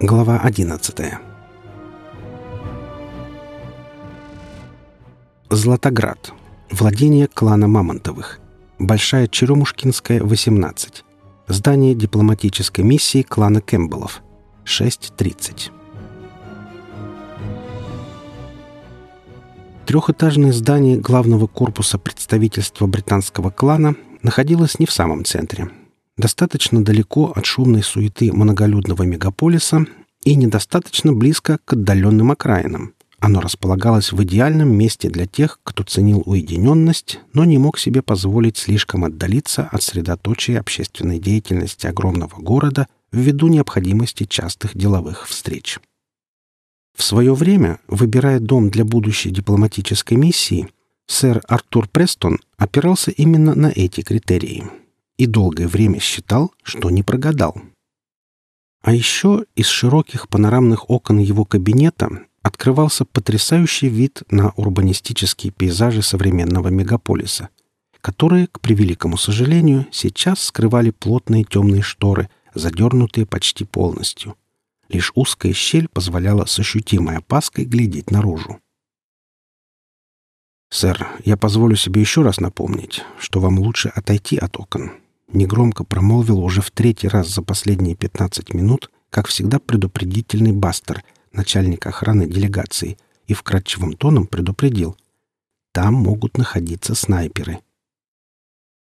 Глава 11 Златоград. Владение клана Мамонтовых. Большая Черемушкинская, 18. Здание дипломатической миссии клана Кэмпбеллов. 6.30. Трехэтажное здание главного корпуса представительства британского клана находилось не в самом центре, достаточно далеко от шумной суеты многолюдного мегаполиса и недостаточно близко к отдаленным окраинам. Оно располагалось в идеальном месте для тех, кто ценил уединенность, но не мог себе позволить слишком отдалиться от средоточия общественной деятельности огромного города ввиду необходимости частых деловых встреч. В свое время, выбирая дом для будущей дипломатической миссии, сэр Артур Престон опирался именно на эти критерии – и долгое время считал, что не прогадал. А еще из широких панорамных окон его кабинета открывался потрясающий вид на урбанистические пейзажи современного мегаполиса, которые, к превеликому сожалению, сейчас скрывали плотные темные шторы, задернутые почти полностью. Лишь узкая щель позволяла с ощутимой опаской глядеть наружу. «Сэр, я позволю себе еще раз напомнить, что вам лучше отойти от окон негромко промолвил уже в третий раз за последние 15 минут, как всегда предупредительный Бастер, начальник охраны делегации, и вкрадчивым тоном предупредил. Там могут находиться снайперы.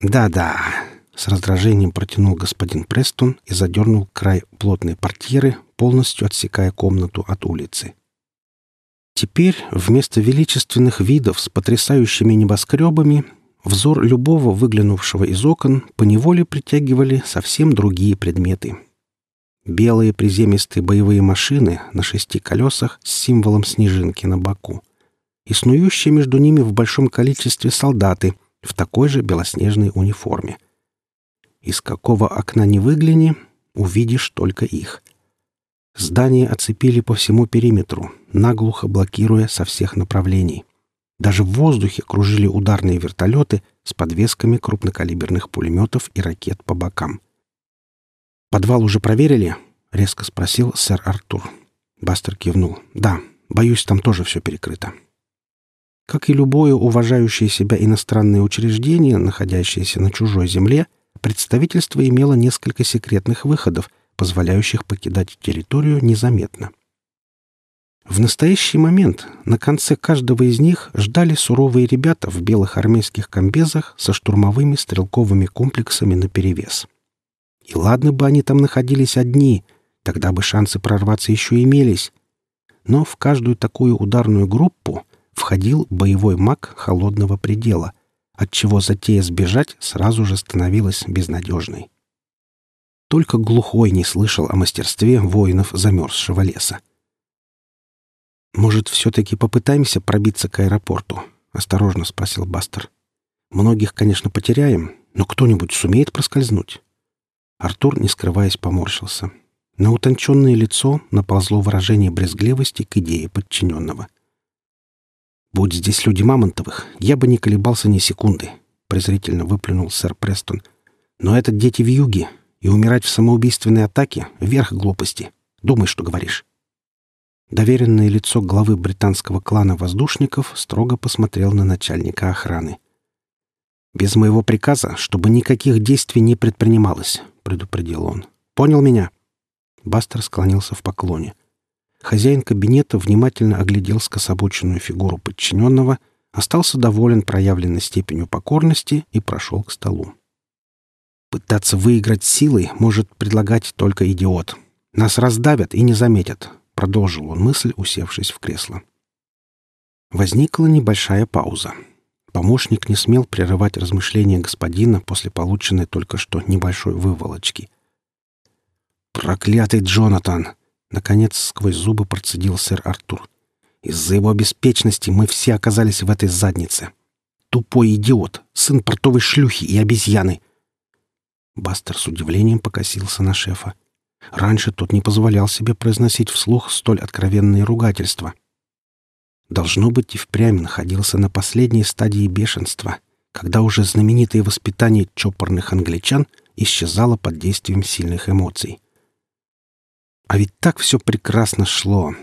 «Да-да», — с раздражением протянул господин Престон и задернул край плотной портьеры, полностью отсекая комнату от улицы. Теперь вместо величественных видов с потрясающими небоскребами Взор любого выглянувшего из окон поневоле притягивали совсем другие предметы. Белые приземистые боевые машины на шести колесах с символом снежинки на боку и снующие между ними в большом количестве солдаты в такой же белоснежной униформе. Из какого окна не выгляни, увидишь только их. Здание оцепили по всему периметру, наглухо блокируя со всех направлений — даже в воздухе кружили ударные вертолеты с подвесками крупнокалиберных пулеметов и ракет по бокам. «Подвал уже проверили?» — резко спросил сэр Артур. Бастер кивнул. «Да, боюсь, там тоже все перекрыто». Как и любое уважающее себя иностранное учреждение, находящееся на чужой земле, представительство имело несколько секретных выходов, позволяющих покидать территорию незаметно. В настоящий момент на конце каждого из них ждали суровые ребята в белых армейских комбезах со штурмовыми стрелковыми комплексами наперевес. И ладно бы они там находились одни, тогда бы шансы прорваться еще имелись. Но в каждую такую ударную группу входил боевой маг холодного предела, отчего затея сбежать сразу же становилась безнадежной. Только глухой не слышал о мастерстве воинов замерзшего леса. «Может, все-таки попытаемся пробиться к аэропорту?» — осторожно спросил Бастер. «Многих, конечно, потеряем, но кто-нибудь сумеет проскользнуть?» Артур, не скрываясь, поморщился. На утонченное лицо наползло выражение брезгливости к идее подчиненного. «Будь здесь люди Мамонтовых, я бы не колебался ни секунды», — презрительно выплюнул сэр Престон. «Но это дети в юге, и умирать в самоубийственной атаке — верх глупости. Думай, что говоришь». Доверенное лицо главы британского клана воздушников строго посмотрел на начальника охраны. «Без моего приказа, чтобы никаких действий не предпринималось», — предупредил он. «Понял меня?» Бастер склонился в поклоне. Хозяин кабинета внимательно оглядел скособоченную фигуру подчиненного, остался доволен проявленной степенью покорности и прошел к столу. «Пытаться выиграть силой может предлагать только идиот. Нас раздавят и не заметят. Продолжил он мысль, усевшись в кресло. Возникла небольшая пауза. Помощник не смел прерывать размышления господина после полученной только что небольшой выволочки. «Проклятый Джонатан!» — наконец сквозь зубы процедил сэр Артур. «Из-за его беспечности мы все оказались в этой заднице. Тупой идиот, сын портовой шлюхи и обезьяны!» Бастер с удивлением покосился на шефа. Раньше тот не позволял себе произносить вслух столь откровенные ругательства. Должно быть, и впрямь находился на последней стадии бешенства, когда уже знаменитое воспитание чопорных англичан исчезало под действием сильных эмоций. А ведь так все прекрасно шло.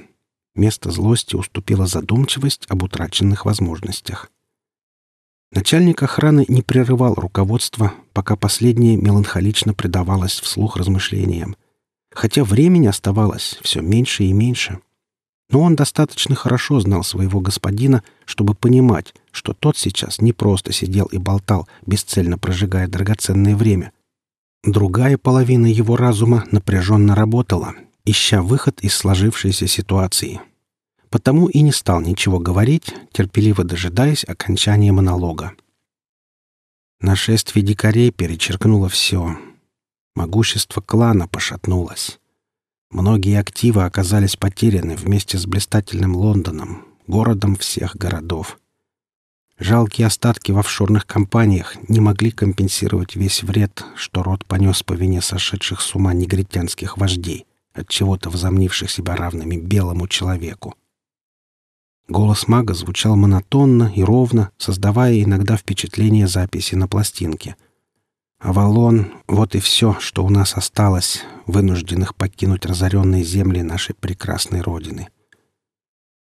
Место злости уступила задумчивость об утраченных возможностях. Начальник охраны не прерывал руководство, пока последнее меланхолично предавалось вслух размышлениям. Хотя времени оставалось все меньше и меньше. Но он достаточно хорошо знал своего господина, чтобы понимать, что тот сейчас не просто сидел и болтал, бесцельно прожигая драгоценное время. Другая половина его разума напряженно работала, ища выход из сложившейся ситуации. Потому и не стал ничего говорить, терпеливо дожидаясь окончания монолога. Нашествие дикарей перечеркнуло все. Могущество клана пошатнулось. Многие активы оказались потеряны вместе с блистательным Лондоном, городом всех городов. Жалкие остатки в офшорных компаниях не могли компенсировать весь вред, что род понес по вине сошедших с ума негритянских вождей от чего-то возомнивших себя равными белому человеку. Голос мага звучал монотонно и ровно, создавая иногда впечатление записи на пластинке. «Авалон — вот и все, что у нас осталось, вынужденных покинуть разоренные земли нашей прекрасной Родины».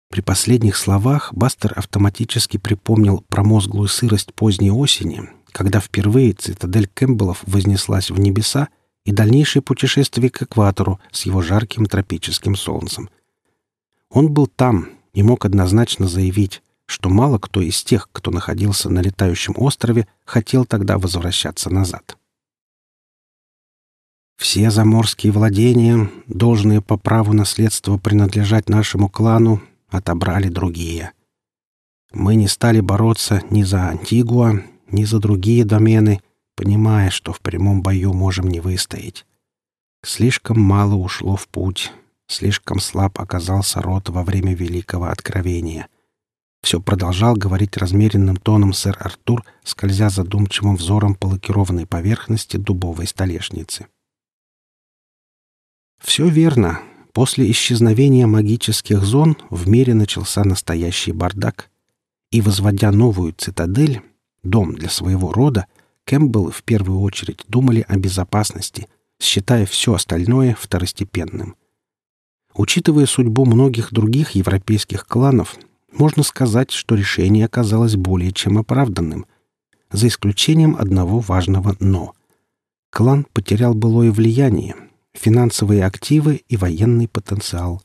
При последних словах Бастер автоматически припомнил промозглую сырость поздней осени, когда впервые цитадель Кэмпбеллов вознеслась в небеса и дальнейшее путешествие к экватору с его жарким тропическим солнцем. Он был там и мог однозначно заявить, что мало кто из тех, кто находился на летающем острове, хотел тогда возвращаться назад. Все заморские владения, должные по праву наследства принадлежать нашему клану, отобрали другие. Мы не стали бороться ни за Антигуа, ни за другие домены — понимая, что в прямом бою можем не выстоять. Слишком мало ушло в путь, слишком слаб оказался рот во время Великого Откровения. Все продолжал говорить размеренным тоном сэр Артур, скользя задумчивым взором по лакированной поверхности дубовой столешницы. Все верно. После исчезновения магических зон в мире начался настоящий бардак. И, возводя новую цитадель, дом для своего рода, Кэмпбеллы в первую очередь думали о безопасности, считая все остальное второстепенным. Учитывая судьбу многих других европейских кланов, можно сказать, что решение оказалось более чем оправданным, за исключением одного важного «но». Клан потерял былое влияние, финансовые активы и военный потенциал.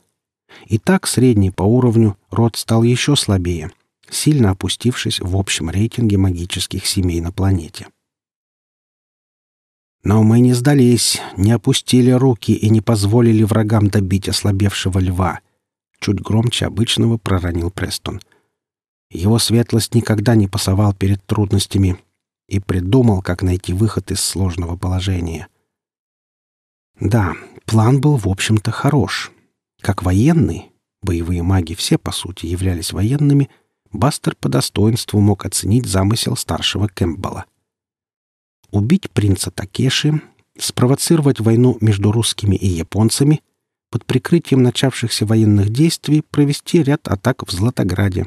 И так средний по уровню род стал еще слабее, сильно опустившись в общем рейтинге магических семей на планете. Но мы не сдались, не опустили руки и не позволили врагам добить ослабевшего льва. Чуть громче обычного проронил Престон. Его светлость никогда не пасовал перед трудностями и придумал, как найти выход из сложного положения. Да, план был, в общем-то, хорош. Как военный, боевые маги все, по сути, являлись военными, Бастер по достоинству мог оценить замысел старшего Кэмпбелла — убить принца Такеши, спровоцировать войну между русскими и японцами, под прикрытием начавшихся военных действий провести ряд атак в Златограде.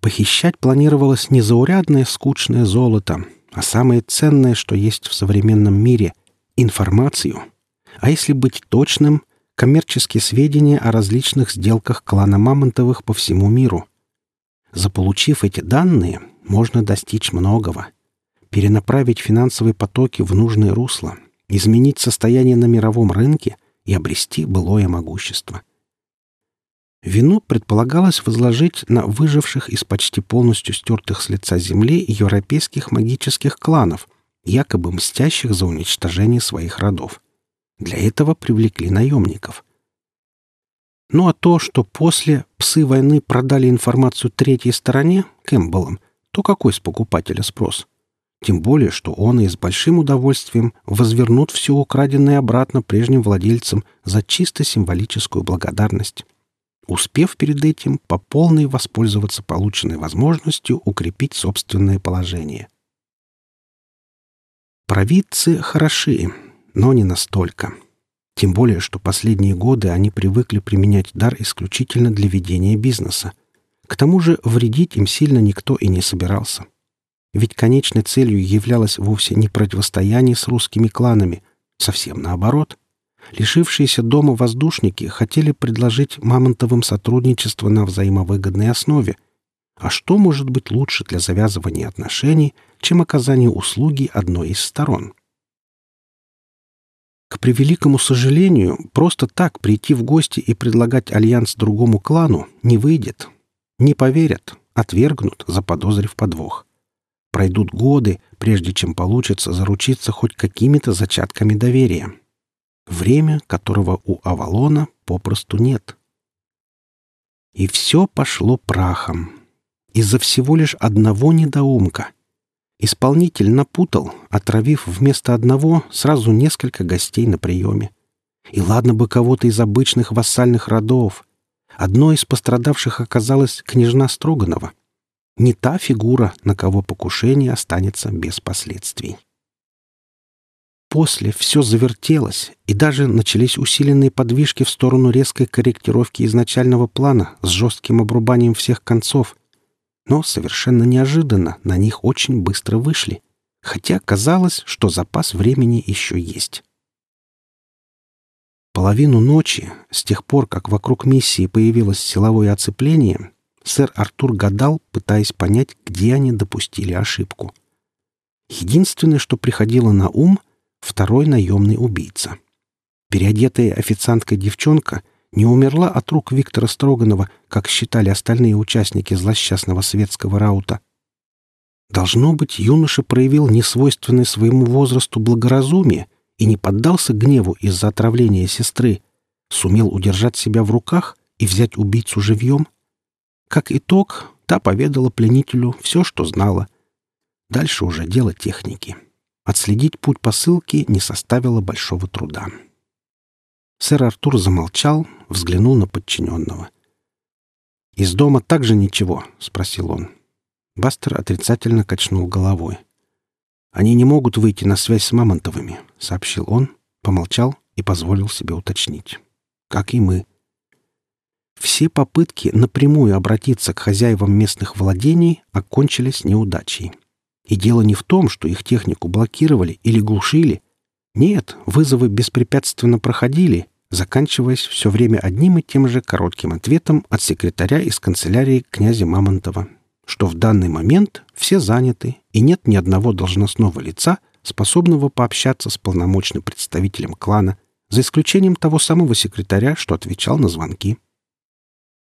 Похищать планировалось не заурядное скучное золото, а самое ценное, что есть в современном мире — информацию. А если быть точным, коммерческие сведения о различных сделках клана Мамонтовых по всему миру. Заполучив эти данные, можно достичь многого — перенаправить финансовые потоки в нужное русло, изменить состояние на мировом рынке и обрести былое могущество. Вину предполагалось возложить на выживших из почти полностью стертых с лица земли европейских магических кланов, якобы мстящих за уничтожение своих родов. Для этого привлекли наемников. Ну а то, что после псы войны продали информацию третьей стороне, Кэмпбеллам, то какой с покупателя спрос? Тем более, что он и с большим удовольствием возвернут все украденное обратно прежним владельцам за чисто символическую благодарность, успев перед этим по полной воспользоваться полученной возможностью укрепить собственное положение. Провидцы хороши, но не настолько. Тем более, что последние годы они привыкли применять дар исключительно для ведения бизнеса. К тому же вредить им сильно никто и не собирался. Ведь конечной целью являлось вовсе не противостояние с русскими кланами, совсем наоборот, Лишившиеся дома воздушники хотели предложить Мамонтовым сотрудничество на взаимовыгодной основе. А что может быть лучше для завязывания отношений, чем оказание услуги одной из сторон? К превеликому сожалению, просто так прийти в гости и предлагать альянс другому клану не выйдет. Не поверят, отвергнут, заподозрив подвох. Пройдут годы, прежде чем получится заручиться хоть какими-то зачатками доверия. Время, которого у Авалона попросту нет. И все пошло прахом. Из-за всего лишь одного недоумка. Исполнитель напутал, отравив вместо одного сразу несколько гостей на приеме. И ладно бы кого-то из обычных вассальных родов. Одной из пострадавших оказалась княжна Строганова. Не та фигура, на кого покушение останется без последствий. После все завертелось, и даже начались усиленные подвижки в сторону резкой корректировки изначального плана с жестким обрубанием всех концов. Но совершенно неожиданно на них очень быстро вышли, хотя казалось, что запас времени еще есть. Половину ночи, с тех пор, как вокруг миссии появилось силовое оцепление, сэр Артур гадал, пытаясь понять, где они допустили ошибку. Единственное, что приходило на ум — второй наемный убийца. Переодетая официантка девчонка не умерла от рук Виктора Строганова, как считали остальные участники злосчастного светского раута. Должно быть, юноша проявил несвойственное своему возрасту благоразумие и не поддался гневу из-за отравления сестры, сумел удержать себя в руках и взять убийцу живьем. Как итог, та поведала пленителю все, что знала. Дальше уже дело техники. Отследить путь посылки не составило большого труда. Сэр Артур замолчал, взглянул на подчиненного. «Из дома также ничего?» — спросил он. Бастер отрицательно качнул головой. «Они не могут выйти на связь с Мамонтовыми», — сообщил он, помолчал и позволил себе уточнить. «Как и мы». Все попытки напрямую обратиться к хозяевам местных владений окончились неудачей. И дело не в том, что их технику блокировали или глушили. Нет, вызовы беспрепятственно проходили, заканчиваясь все время одним и тем же коротким ответом от секретаря из канцелярии князя Мамонтова, что в данный момент все заняты и нет ни одного должностного лица, способного пообщаться с полномочным представителем клана, за исключением того самого секретаря, что отвечал на звонки.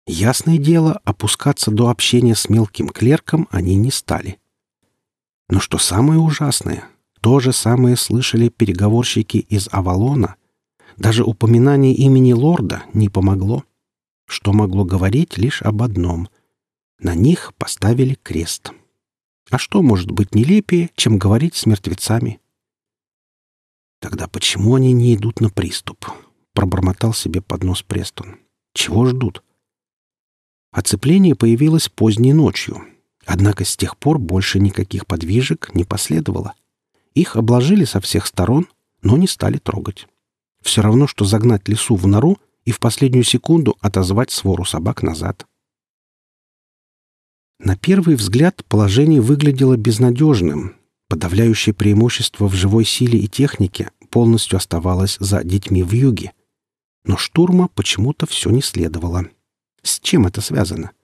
Ясное дело, опускаться до общения с мелким клерком они не стали. Но что самое ужасное, то же самое слышали переговорщики из Авалона. Даже упоминание имени лорда не помогло. Что могло говорить лишь об одном. На них поставили крест. А что может быть нелепее, чем говорить с мертвецами? Тогда почему они не идут на приступ? Пробормотал себе под нос Престон. Чего ждут? Оцепление появилось поздней ночью, Однако с тех пор больше никаких подвижек не последовало. Их обложили со всех сторон, но не стали трогать. Все равно, что загнать лису в нору и в последнюю секунду отозвать свору собак назад. На первый взгляд положение выглядело безнадежным. Подавляющее преимущество в живой силе и технике полностью оставалось за детьми в юге. Но штурма почему-то все не следовало. С чем это связано? —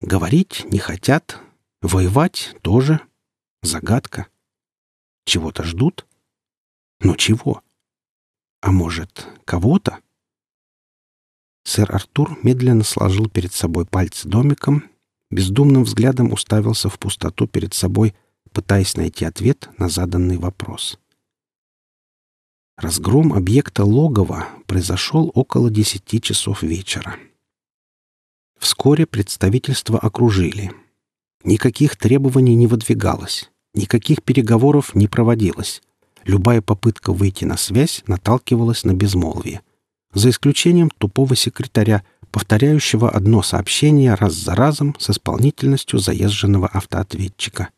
Говорить не хотят, воевать тоже. Загадка. Чего-то ждут? Но чего? А может, кого-то? Сэр Артур медленно сложил перед собой пальцы домиком, бездумным взглядом уставился в пустоту перед собой, пытаясь найти ответ на заданный вопрос. Разгром объекта логова произошел около десяти часов вечера. Вскоре представительство окружили. Никаких требований не выдвигалось, никаких переговоров не проводилось. Любая попытка выйти на связь наталкивалась на безмолвие. За исключением тупого секретаря, повторяющего одно сообщение раз за разом с исполнительностью заезженного автоответчика.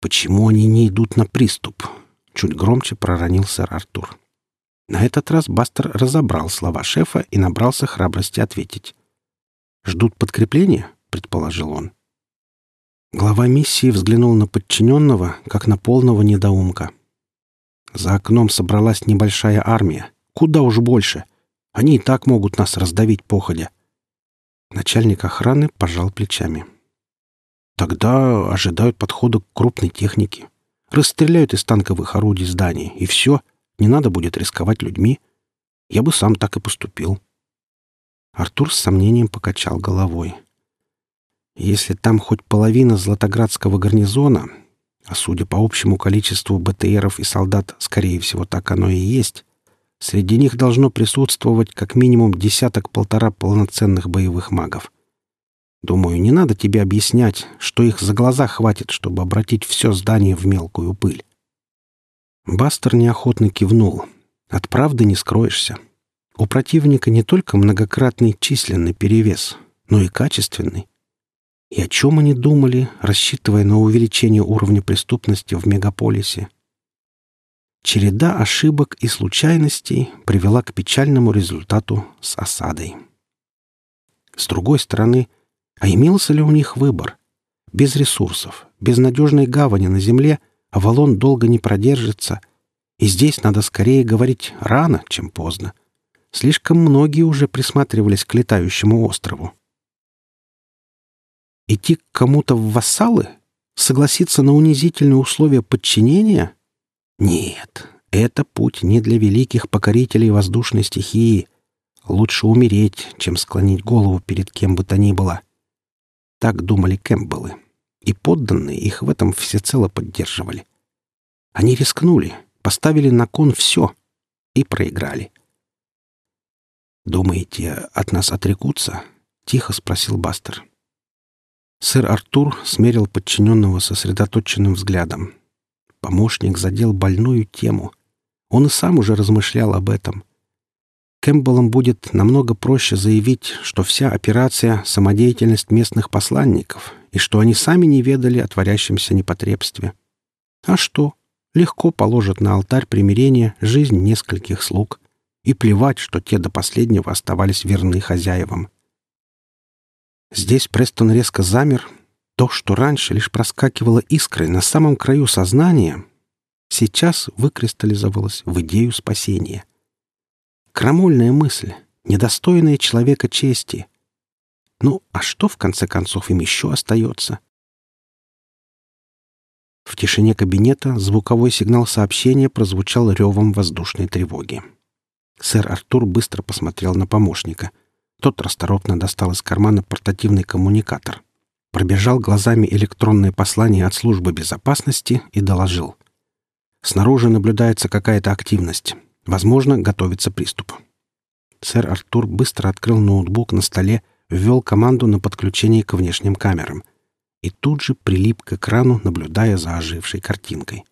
«Почему они не идут на приступ?» — чуть громче проронил сэр Артур. На этот раз Бастер разобрал слова шефа и набрался храбрости ответить. «Ждут подкрепления?» — предположил он. Глава миссии взглянул на подчиненного, как на полного недоумка. За окном собралась небольшая армия. Куда уж больше. Они и так могут нас раздавить походя. Начальник охраны пожал плечами. Тогда ожидают подхода к крупной технике. Расстреляют из танковых орудий здание, и все. Не надо будет рисковать людьми. Я бы сам так и поступил. Артур с сомнением покачал головой. Если там хоть половина Златоградского гарнизона, а судя по общему количеству БТРов и солдат, скорее всего, так оно и есть, среди них должно присутствовать как минимум десяток-полтора полноценных боевых магов. Думаю, не надо тебе объяснять, что их за глаза хватит, чтобы обратить все здание в мелкую пыль. Бастер неохотно кивнул. От правды не скроешься. У противника не только многократный численный перевес, но и качественный. И о чем они думали, рассчитывая на увеличение уровня преступности в мегаполисе? Череда ошибок и случайностей привела к печальному результату с осадой. С другой стороны, а имелся ли у них выбор? Без ресурсов, без надежной гавани на земле Авалон долго не продержится, и здесь надо скорее говорить рано, чем поздно. Слишком многие уже присматривались к летающему острову. Идти к кому-то в вассалы? Согласиться на унизительные условия подчинения? Нет, это путь не для великих покорителей воздушной стихии. Лучше умереть, чем склонить голову перед кем бы то ни было. Так думали Кэмпбеллы. И подданные их в этом всецело поддерживали. Они рискнули, поставили на кон все и проиграли. «Думаете, от нас отрекутся?» — тихо спросил Бастер. Сэр Артур смерил подчиненного сосредоточенным взглядом. Помощник задел больную тему. Он и сам уже размышлял об этом. Кэмпбеллам будет намного проще заявить, что вся операция — самодеятельность местных посланников и что они сами не ведали о творящемся непотребстве. А что? Легко положат на алтарь примирения жизнь нескольких слуг. И плевать, что те до последнего оставались верны хозяевам. Здесь Престон резко замер. То, что раньше лишь проскакивало искрой на самом краю сознания, сейчас выкристаллизовалось в идею спасения. Крамольная мысль, недостойная человека чести. Ну, а что, в конце концов, им еще остается? В тишине кабинета звуковой сигнал сообщения прозвучал ревом воздушной тревоги. Сэр Артур быстро посмотрел на помощника — тот расторопно достал из кармана портативный коммуникатор, пробежал глазами электронное послание от службы безопасности и доложил. Снаружи наблюдается какая-то активность. Возможно, готовится приступ. Сэр Артур быстро открыл ноутбук на столе, ввел команду на подключение к внешним камерам и тут же прилип к экрану, наблюдая за ожившей картинкой.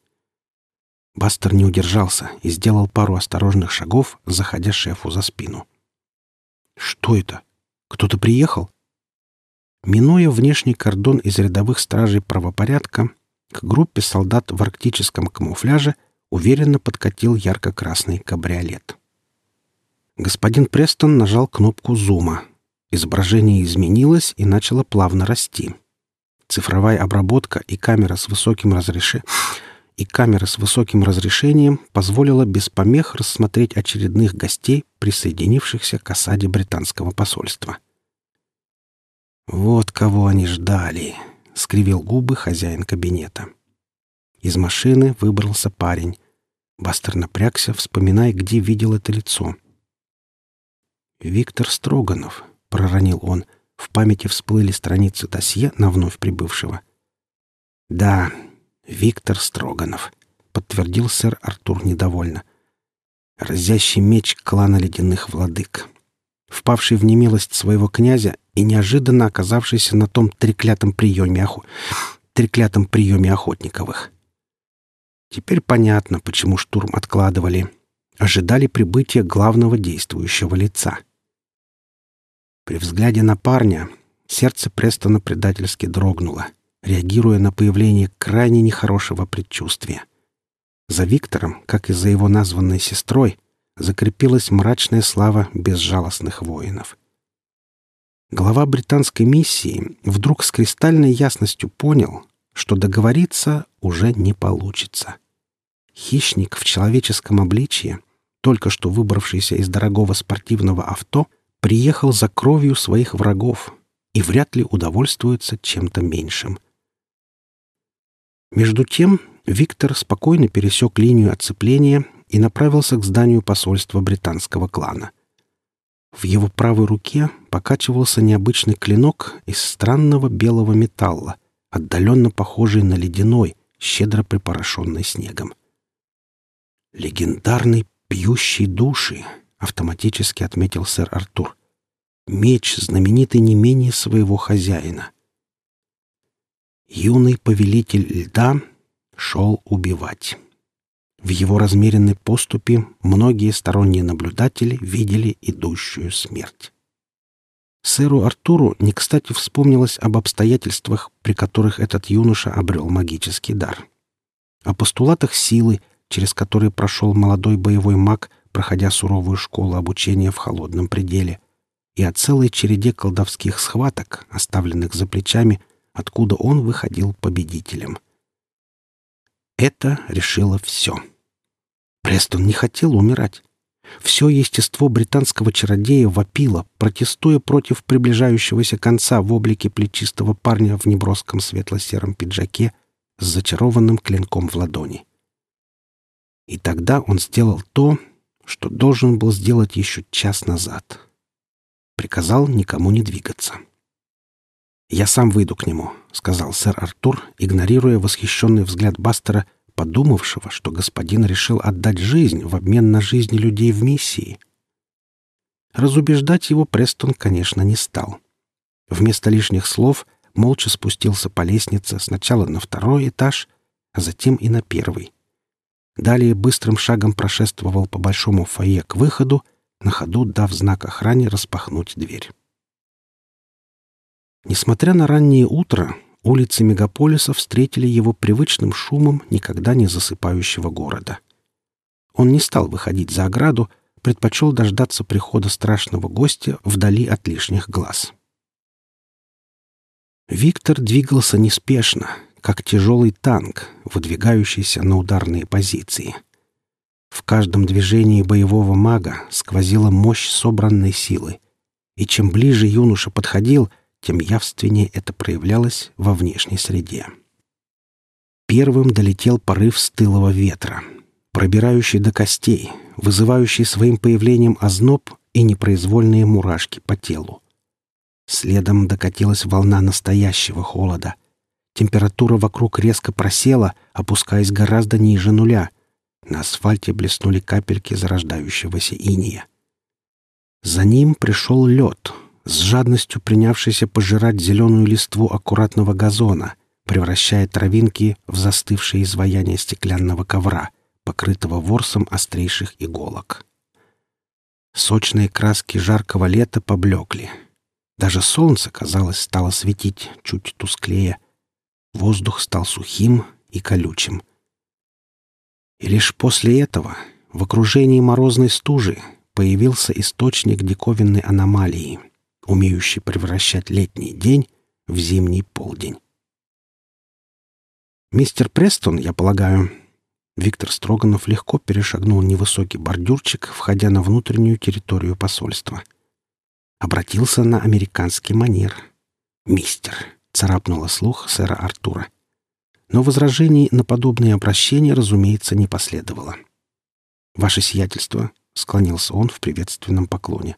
Бастер не удержался и сделал пару осторожных шагов, заходя шефу за спину. Что это? Кто-то приехал? Минуя внешний кордон из рядовых стражей правопорядка, к группе солдат в арктическом камуфляже уверенно подкатил ярко-красный кабриолет. Господин Престон нажал кнопку зума. Изображение изменилось и начало плавно расти. Цифровая обработка и камера с высоким разрешением и камера с высоким разрешением позволила без помех рассмотреть очередных гостей, присоединившихся к осаде британского посольства. «Вот кого они ждали!» — скривил губы хозяин кабинета. Из машины выбрался парень. Бастер напрягся, вспоминая, где видел это лицо. «Виктор Строганов», — проронил он. В памяти всплыли страницы досье на вновь прибывшего. «Да, «Виктор Строганов», — подтвердил сэр Артур недовольно. «Разящий меч клана ледяных владык» впавший в немилость своего князя и неожиданно оказавшийся на том треклятом приеме, оху... треклятом приеме охотниковых. Теперь понятно, почему штурм откладывали. Ожидали прибытия главного действующего лица. При взгляде на парня сердце Престона предательски дрогнуло — реагируя на появление крайне нехорошего предчувствия. За Виктором, как и за его названной сестрой, закрепилась мрачная слава безжалостных воинов. Глава британской миссии вдруг с кристальной ясностью понял, что договориться уже не получится. хищник в человеческом обличье, только что выбравшийся из дорогого спортивного авто, приехал за кровью своих врагов и вряд ли удовольствуется чем-то меньшим. Между тем Виктор спокойно пересек линию отцепления и направился к зданию посольства британского клана. В его правой руке покачивался необычный клинок из странного белого металла, отдаленно похожий на ледяной, щедро припорошенный снегом. «Легендарный пьющий души», — автоматически отметил сэр Артур. «Меч, знаменитый не менее своего хозяина». Юный повелитель льда шел убивать. В его размеренной поступе многие сторонние наблюдатели видели идущую смерть. Сэру Артуру не кстати вспомнилось об обстоятельствах, при которых этот юноша обрел магический дар. О постулатах силы, через которые прошел молодой боевой маг, проходя суровую школу обучения в холодном пределе, и о целой череде колдовских схваток, оставленных за плечами, откуда он выходил победителем. Это решило все. Престон не хотел умирать. Все естество британского чародея вопило, протестуя против приближающегося конца в облике плечистого парня в неброском светло-сером пиджаке с зачарованным клинком в ладони. И тогда он сделал то, что должен был сделать еще час назад. Приказал никому не двигаться. «Я сам выйду к нему», — сказал сэр Артур, игнорируя восхищенный взгляд Бастера, подумавшего, что господин решил отдать жизнь в обмен на жизни людей в миссии. Разубеждать его Престон, конечно, не стал. Вместо лишних слов молча спустился по лестнице сначала на второй этаж, а затем и на первый. Далее быстрым шагом прошествовал по большому фойе к выходу, на ходу дав знак охране распахнуть дверь. Несмотря на раннее утро, улицы мегаполиса встретили его привычным шумом никогда не засыпающего города. Он не стал выходить за ограду, предпочел дождаться прихода страшного гостя вдали от лишних глаз. Виктор двигался неспешно, как тяжелый танк, выдвигающийся на ударные позиции. В каждом движении боевого мага сквозила мощь собранной силы, и чем ближе юноша подходил — тем явственнее это проявлялось во внешней среде. Первым долетел порыв стылого ветра, пробирающий до костей, вызывающий своим появлением озноб и непроизвольные мурашки по телу. Следом докатилась волна настоящего холода. Температура вокруг резко просела, опускаясь гораздо ниже нуля. На асфальте блеснули капельки зарождающегося иния. За ним пришел лед, с жадностью принявшийся пожирать зеленую листву аккуратного газона, превращая травинки в застывшее изваяние стеклянного ковра, покрытого ворсом острейших иголок. Сочные краски жаркого лета поблекли. Даже солнце, казалось, стало светить чуть тусклее. Воздух стал сухим и колючим. И лишь после этого, в окружении морозной стужи, появился источник диковинной аномалии — умеющий превращать летний день в зимний полдень. «Мистер Престон, я полагаю...» Виктор Строганов легко перешагнул невысокий бордюрчик, входя на внутреннюю территорию посольства. Обратился на американский манер. «Мистер», — царапнуло слух сэра Артура. Но возражений на подобные обращения, разумеется, не последовало. «Ваше сиятельство», — склонился он в приветственном поклоне,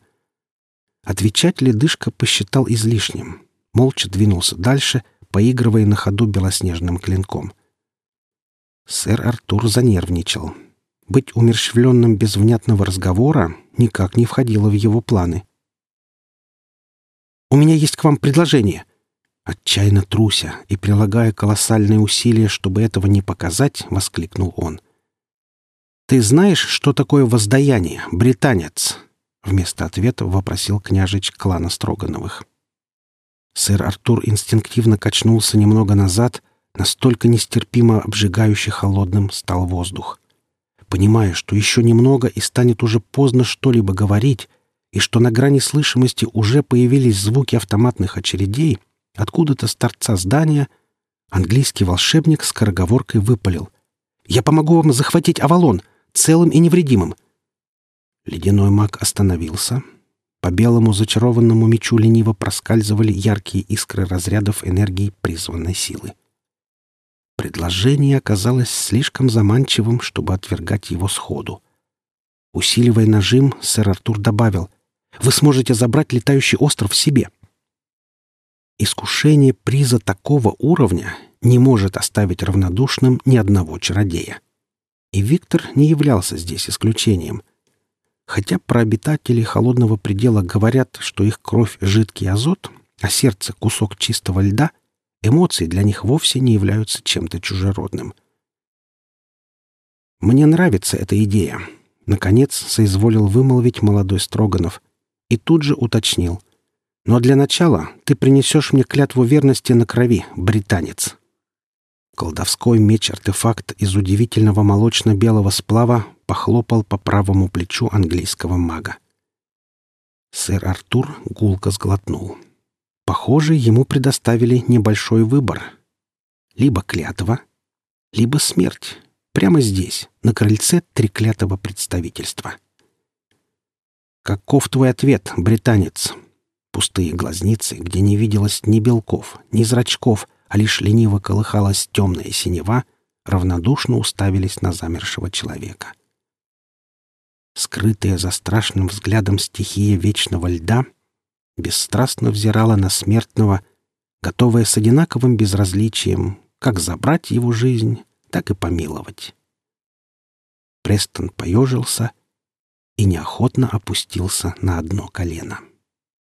Отвечать ледышка посчитал излишним. Молча двинулся дальше, поигрывая на ходу белоснежным клинком. Сэр Артур занервничал. Быть умерщвленным без внятного разговора никак не входило в его планы. «У меня есть к вам предложение», Отчаянно труся и прилагая колоссальные усилия, чтобы этого не показать, воскликнул он. «Ты знаешь, что такое воздаяние, британец?» Вместо ответа вопросил княжич клана Строгановых. Сэр Артур инстинктивно качнулся немного назад, настолько нестерпимо обжигающе холодным стал воздух. Понимая, что еще немного и станет уже поздно что-либо говорить, и что на грани слышимости уже появились звуки автоматных очередей, откуда-то с торца здания английский волшебник скороговоркой выпалил. Я помогу вам захватить Авалон, целым и невредимым!» Ледяной маг остановился. По белому зачарованному мечу лениво проскальзывали яркие искры разрядов энергии призванной силы. Предложение оказалось слишком заманчивым, чтобы отвергать его сходу. Усиливая нажим, сэр Артур добавил, «Вы сможете забрать летающий остров себе». Искушение приза такого уровня не может оставить равнодушным ни одного чародея. И Виктор не являлся здесь исключением. Хотя про обитателей холодного предела говорят, что их кровь — жидкий азот, а сердце — кусок чистого льда, эмоции для них вовсе не являются чем-то чужеродным. «Мне нравится эта идея», — наконец соизволил вымолвить молодой Строганов и тут же уточнил. «Но для начала ты принесешь мне клятву верности на крови, британец». Колдовской меч-артефакт из удивительного молочно-белого сплава похлопал по правому плечу английского мага. Сэр Артур гулко сглотнул. Похоже, ему предоставили небольшой выбор. Либо клятва, либо смерть. Прямо здесь, на крыльце треклятого представительства. «Каков твой ответ, британец?» Пустые глазницы, где не виделось ни белков, ни зрачков — а лишь лениво колыхалась темная синева, равнодушно уставились на замершего человека. Скрытая за страшным взглядом стихия вечного льда бесстрастно взирала на смертного, готовая с одинаковым безразличием как забрать его жизнь, так и помиловать. Престон поежился и неохотно опустился на одно колено. —